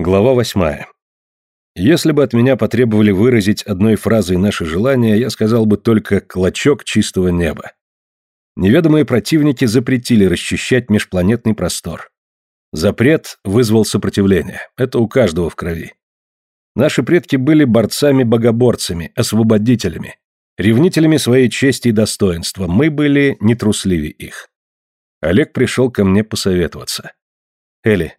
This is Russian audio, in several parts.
Глава восьмая. Если бы от меня потребовали выразить одной фразой наши желания, я сказал бы только «клочок чистого неба». Неведомые противники запретили расчищать межпланетный простор. Запрет вызвал сопротивление. Это у каждого в крови. Наши предки были борцами-богоборцами, освободителями, ревнителями своей чести и достоинства. Мы были не трусливее их. Олег пришел ко мне посоветоваться. Эли,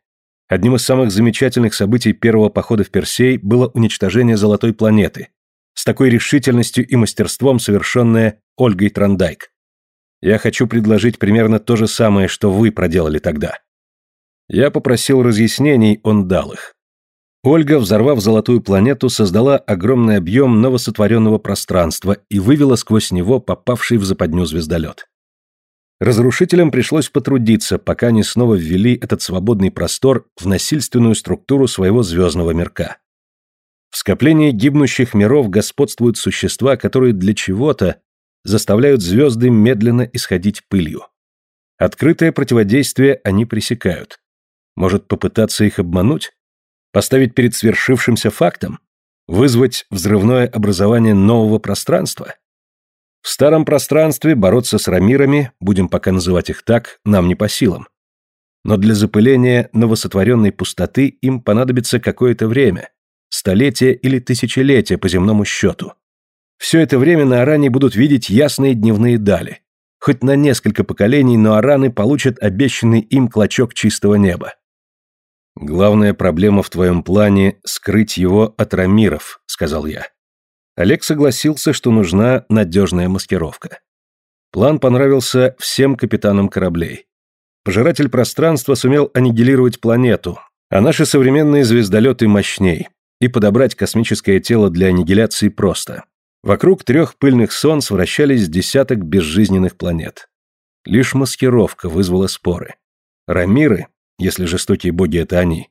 одним из самых замечательных событий первого похода в Персей было уничтожение Золотой планеты, с такой решительностью и мастерством совершенное Ольгой Трандайк. Я хочу предложить примерно то же самое, что вы проделали тогда. Я попросил разъяснений, он дал их. Ольга, взорвав золотую планету, создала огромный объем новосотворенного пространства и вывела сквозь него попавший в западню звездолет. Разрушителям пришлось потрудиться, пока они снова ввели этот свободный простор в насильственную структуру своего звездного мирка. В скоплении гибнущих миров господствуют существа, которые для чего-то заставляют звезды медленно исходить пылью. Открытое противодействие они пресекают. Может попытаться их обмануть? Поставить перед свершившимся фактом? Вызвать взрывное образование нового пространства? В старом пространстве бороться с рамирами, будем пока называть их так, нам не по силам. Но для запыления новосотворенной пустоты им понадобится какое-то время, столетие или тысячелетие по земному счету. Все это время на Аране будут видеть ясные дневные дали. Хоть на несколько поколений, но Араны получат обещанный им клочок чистого неба. «Главная проблема в твоем плане — скрыть его от рамиров», — сказал я. Олег согласился, что нужна надежная маскировка. План понравился всем капитанам кораблей. Пожиратель пространства сумел аннигилировать планету, а наши современные звездолеты мощней. И подобрать космическое тело для аннигиляции просто. Вокруг трех пыльных солнц вращались десяток безжизненных планет. Лишь маскировка вызвала споры. Рамиры, если жестокие боги это они,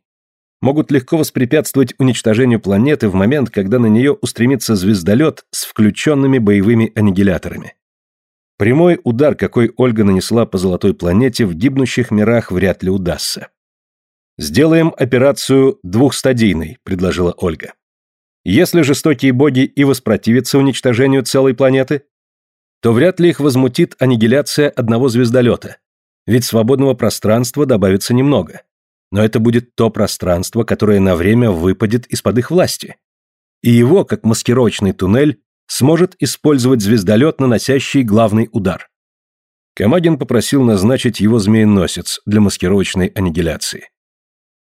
могут легко воспрепятствовать уничтожению планеты в момент, когда на нее устремится звездолет с включенными боевыми аннигиляторами. Прямой удар, какой Ольга нанесла по золотой планете, в гибнущих мирах вряд ли удастся. «Сделаем операцию двухстадийной», — предложила Ольга. «Если жестокие боги и воспротивятся уничтожению целой планеты, то вряд ли их возмутит аннигиляция одного звездолета, ведь свободного пространства добавится немного но это будет то пространство, которое на время выпадет из-под их власти. И его, как маскировочный туннель, сможет использовать звездолет, наносящий главный удар. Камагин попросил назначить его змееносец для маскировочной аннигиляции.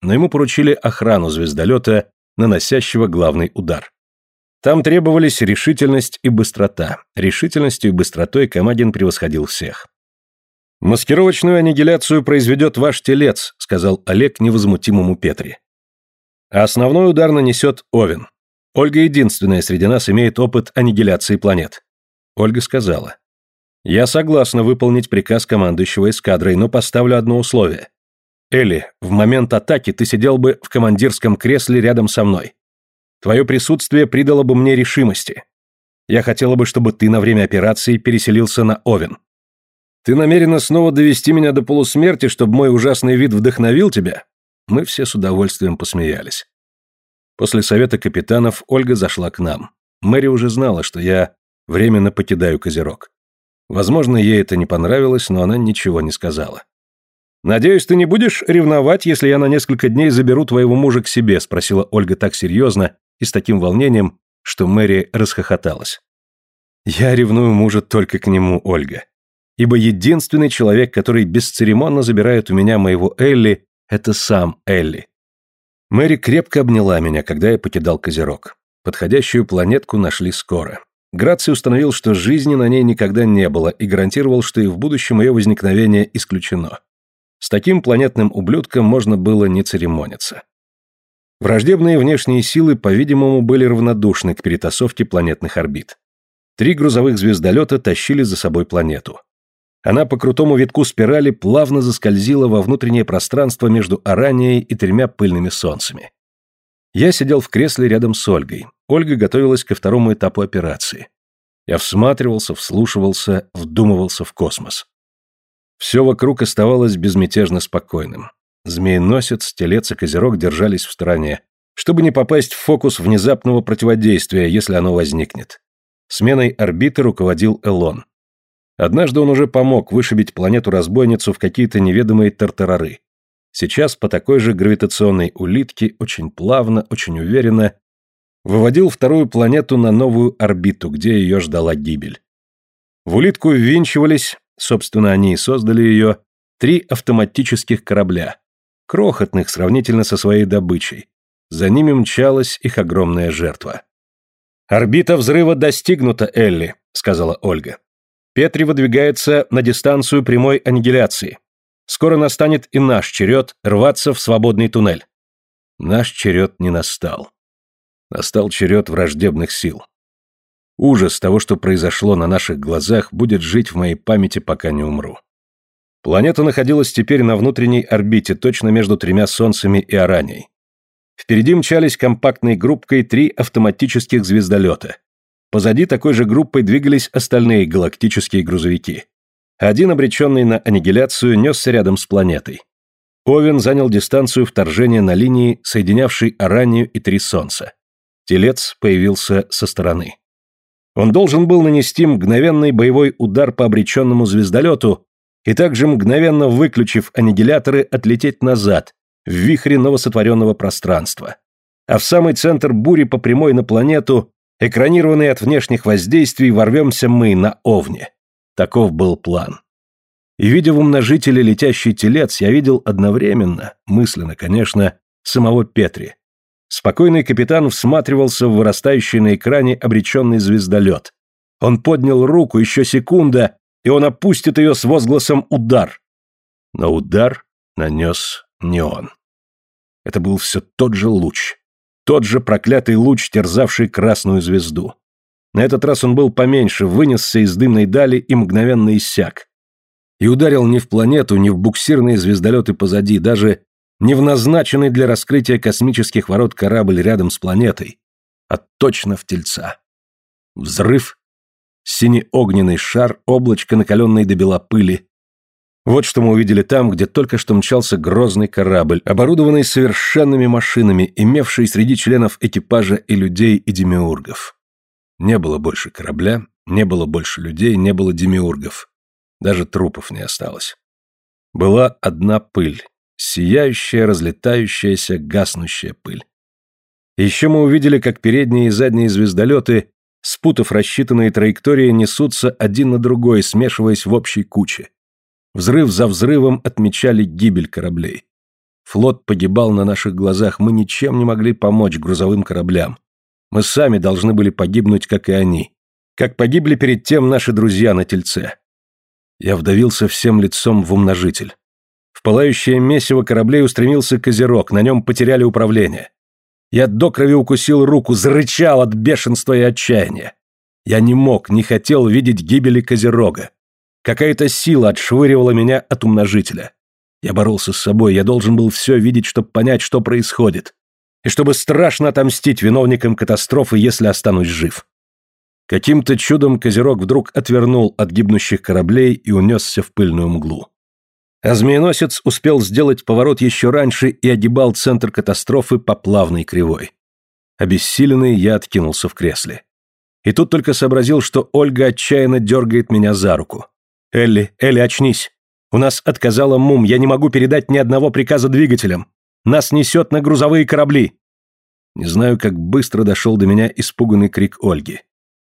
Но ему поручили охрану звездолета, наносящего главный удар. Там требовались решительность и быстрота. Решительностью и быстротой Камагин превосходил всех. «Маскировочную аннигиляцию произведет ваш телец», — сказал Олег невозмутимому Петре. «А основной удар нанесет Овен. Ольга единственная среди нас имеет опыт аннигиляции планет». Ольга сказала. «Я согласна выполнить приказ командующего эскадрой, но поставлю одно условие. Элли, в момент атаки ты сидел бы в командирском кресле рядом со мной. Твое присутствие придало бы мне решимости. Я хотела бы, чтобы ты на время операции переселился на Овен. Ты намерена снова довести меня до полусмерти, чтобы мой ужасный вид вдохновил тебя?» Мы все с удовольствием посмеялись. После совета капитанов Ольга зашла к нам. Мэри уже знала, что я временно покидаю Козерог. Возможно, ей это не понравилось, но она ничего не сказала. «Надеюсь, ты не будешь ревновать, если я на несколько дней заберу твоего мужа к себе?» спросила Ольга так серьезно и с таким волнением, что Мэри расхохоталась. «Я ревную мужа только к нему, Ольга ибо единственный человек, который бесцеремонно забирает у меня моего Элли, это сам Элли. Мэри крепко обняла меня, когда я покидал Козерог. Подходящую планетку нашли скоро. Граций установил, что жизни на ней никогда не было и гарантировал, что и в будущем ее возникновение исключено. С таким планетным ублюдком можно было не церемониться. Враждебные внешние силы, по-видимому, были равнодушны к перетасовке планетных орбит. Три грузовых звездолета тащили за собой планету. Она по крутому витку спирали плавно заскользила во внутреннее пространство между Аранией и тремя пыльными солнцами. Я сидел в кресле рядом с Ольгой. Ольга готовилась ко второму этапу операции. Я всматривался, вслушивался, вдумывался в космос. Все вокруг оставалось безмятежно спокойным. Змееносец, Телец и Козерог держались в стороне, чтобы не попасть в фокус внезапного противодействия, если оно возникнет. Сменой орбиты руководил Элон. Однажды он уже помог вышибить планету-разбойницу в какие-то неведомые тартарары. Сейчас по такой же гравитационной улитке, очень плавно, очень уверенно, выводил вторую планету на новую орбиту, где ее ждала гибель. В улитку ввинчивались, собственно, они и создали ее, три автоматических корабля, крохотных сравнительно со своей добычей. За ними мчалась их огромная жертва. «Орбита взрыва достигнута, Элли», — сказала Ольга. Петри выдвигается на дистанцию прямой аннигиляции. Скоро настанет и наш черед рваться в свободный туннель. Наш черед не настал. Настал черед враждебных сил. Ужас того, что произошло на наших глазах, будет жить в моей памяти, пока не умру. Планета находилась теперь на внутренней орбите, точно между тремя Солнцами и Араней. Впереди мчались компактной группкой три автоматических звездолета. Позади такой же группой двигались остальные галактические грузовики. Один, обреченный на аннигиляцию, несся рядом с планетой. Овен занял дистанцию вторжения на линии, соединявшей Аранию и три Солнца. Телец появился со стороны. Он должен был нанести мгновенный боевой удар по обреченному звездолету и также мгновенно выключив аннигиляторы, отлететь назад, в вихре новосотворенного пространства. А в самый центр бури по прямой на планету Экранированные от внешних воздействий, ворвемся мы на Овне. Таков был план. И видя в умножителе летящий телец, я видел одновременно, мысленно, конечно, самого Петри. Спокойный капитан всматривался в вырастающий на экране обреченный звездолет. Он поднял руку, еще секунда, и он опустит ее с возгласом «Удар!». Но удар нанес не он. Это был все тот же луч, тот же проклятый луч, терзавший красную звезду. На этот раз он был поменьше, вынесся из дымной дали и мгновенно иссяк. И ударил не в планету, не в буксирные звездолеты позади, даже не в назначенный для раскрытия космических ворот корабль рядом с планетой, а точно в тельца. Взрыв, синий-огненный шар, облачко, накаленной до бела пыли, вот что мы увидели там, где только что мчался грозный корабль, оборудованный совершенными машинами, имевший среди членов экипажа и людей, и демиургов. Не было больше корабля, не было больше людей, не было демиургов. Даже трупов не осталось. Была одна пыль, сияющая, разлетающаяся, гаснущая пыль. еще мы увидели, как передние и задние звездолеты, спутав рассчитанные траектории, несутся один на другой, смешиваясь в общей куче. Взрыв за взрывом отмечали гибель кораблей. Флот погибал на наших глазах, мы ничем не могли помочь грузовым кораблям. Мы сами должны были погибнуть, как и они. Как погибли перед тем наши друзья на Тельце. Я вдавился всем лицом в умножитель. В пылающее месиво кораблей устремился козерог, на нем потеряли управление. Я до крови укусил руку, зарычал от бешенства и отчаяния. Я не мог, не хотел видеть гибели козерога. Какая-то сила отшвыривала меня от умножителя. Я боролся с собой, я должен был все видеть, чтобы понять, что происходит. И чтобы страшно отомстить виновникам катастрофы, если останусь жив. Каким-то чудом Козерог вдруг отвернул от гибнущих кораблей и унесся в пыльную мглу. А змееносец успел сделать поворот еще раньше и огибал центр катастрофы по плавной кривой. Обессиленный я откинулся в кресле. И тут только сообразил, что Ольга отчаянно дергает меня за руку. «Элли, Элли, очнись! У нас отказала МУМ, я не могу передать ни одного приказа двигателям. Нас несет на грузовые корабли!» Не знаю, как быстро дошел до меня испуганный крик Ольги.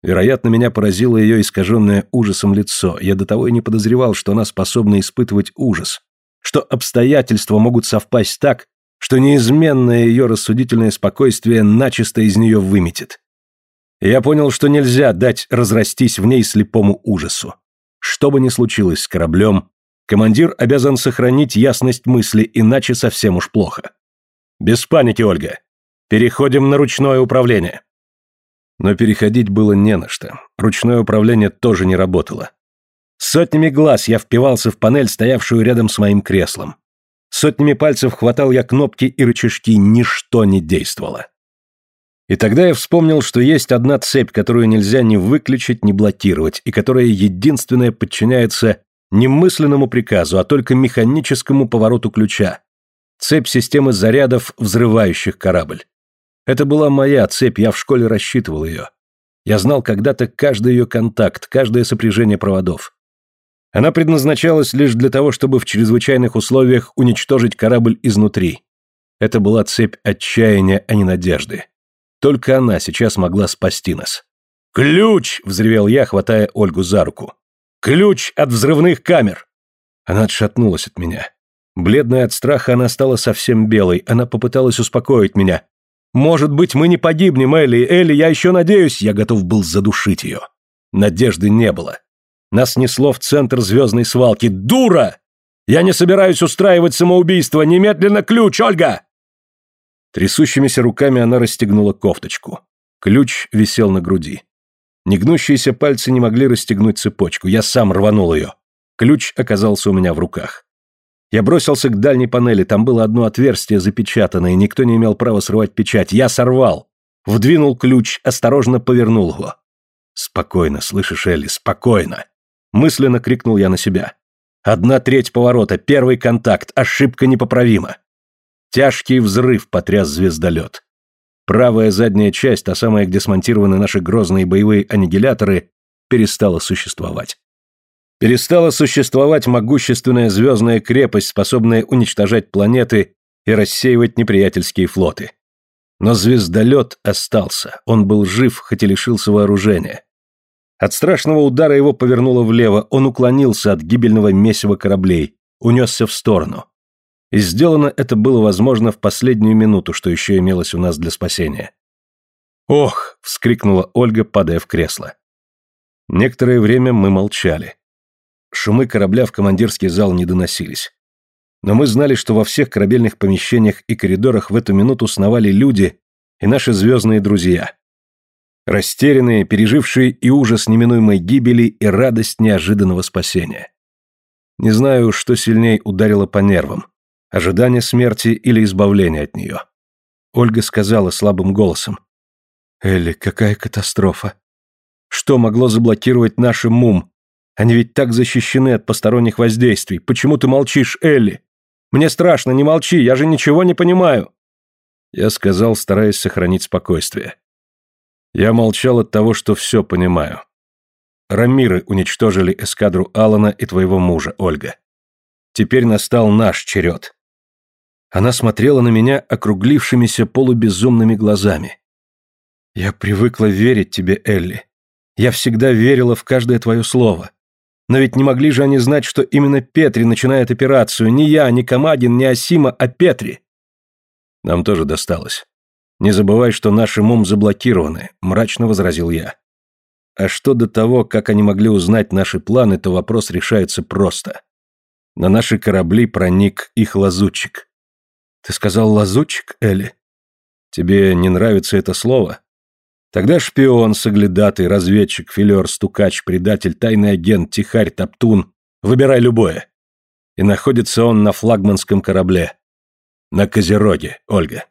Вероятно, меня поразило ее искаженное ужасом лицо. Я до того и не подозревал, что она способна испытывать ужас, что обстоятельства могут совпасть так, что неизменное ее рассудительное спокойствие начисто из нее выметит. я понял, что нельзя дать разрастись в ней слепому ужасу. Что бы ни случилось с кораблем, командир обязан сохранить ясность мысли, иначе совсем уж плохо. Без паники, Ольга. Переходим на ручное управление. Но переходить было не на что. Ручное управление тоже не работало. Сотнями глаз я впивался в панель, стоявшую рядом с моим креслом. Сотнями пальцев хватал я кнопки и рычажки, ничто не действовало. И тогда я вспомнил, что есть одна цепь, которую нельзя ни выключить, ни блокировать, и которая единственная подчиняется не мысленному приказу, а только механическому повороту ключа. Цепь системы зарядов, взрывающих корабль. Это была моя цепь, я в школе рассчитывал ее. Я знал когда-то каждый ее контакт, каждое сопряжение проводов. Она предназначалась лишь для того, чтобы в чрезвычайных условиях уничтожить корабль изнутри. Это была цепь отчаяния, а не надежды. Только она сейчас могла спасти нас. «Ключ!» — взревел я, хватая Ольгу за руку. «Ключ от взрывных камер!» Она отшатнулась от меня. Бледная от страха, она стала совсем белой. Она попыталась успокоить меня. «Может быть, мы не погибнем, Элли. Элли, я еще надеюсь!» Я готов был задушить ее. Надежды не было. Нас несло в центр звездной свалки. «Дура! Я не собираюсь устраивать самоубийство! Немедленно ключ, Ольга!» Трясущимися руками она расстегнула кофточку. Ключ висел на груди. Негнущиеся пальцы не могли расстегнуть цепочку. Я сам рванул ее. Ключ оказался у меня в руках. Я бросился к дальней панели, там было одно отверстие запечатанное, никто не имел права срывать печать. Я сорвал. Вдвинул ключ, осторожно повернул его. «Спокойно, слышишь, Элли, спокойно!» Мысленно крикнул я на себя. Одна треть поворота, первый контакт, ошибка непоправима. Тяжкий взрыв потряс звездолет. Правая задняя часть, та самая, где смонтированы наши грозные боевые аннигиляторы, перестала существовать. Перестала существовать могущественная звездная крепость, способная уничтожать планеты и рассеивать неприятельские флоты. Но звездолет остался, он был жив, хоть и лишился вооружения. От страшного удара его повернуло влево, он уклонился от гибельного месива кораблей, унесся в сторону. И сделано это было возможно в последнюю минуту, что еще имелось у нас для спасения. «Ох!» — вскрикнула Ольга, падая в кресло. Некоторое время мы молчали. Шумы корабля в командирский зал не доносились. Но мы знали, что во всех корабельных помещениях и коридорах в эту минуту сновали люди и наши звездные друзья. Растерянные, пережившие и ужас неминуемой гибели, и радость неожиданного спасения. Не знаю, что сильней ударило по нервам – ожидание смерти или избавление от нее. Ольга сказала слабым голосом. «Элли, какая катастрофа! Что могло заблокировать наш МУМ, они ведь так защищены от посторонних воздействий. Почему ты молчишь, Элли? Мне страшно, не молчи, я же ничего не понимаю. Я сказал, стараясь сохранить спокойствие. Я молчал от того, что все понимаю. Рамиры уничтожили эскадру Алана и твоего мужа, Ольга. Теперь настал наш черед. Она смотрела на меня округлившимися полубезумными глазами. Я привыкла верить тебе, Элли. Я всегда верила в каждое твое слово. Но ведь не могли же они знать, что именно Петри начинает операцию. Не я, не Камадин, не Асима, а Петри. Нам тоже досталось. Не забывай, что наши мум заблокированы, мрачно возразил я. А что до того, как они могли узнать наши планы, то вопрос решается просто. На наши корабли проник их лазутчик. Ты сказал лазутчик, Элли? Тебе не нравится это слово? Тогда шпион, соглядатый, разведчик, филер, стукач, предатель, тайный агент, тихарь, топтун. Выбирай любое. И находится он на флагманском корабле. На Козероге, Ольга.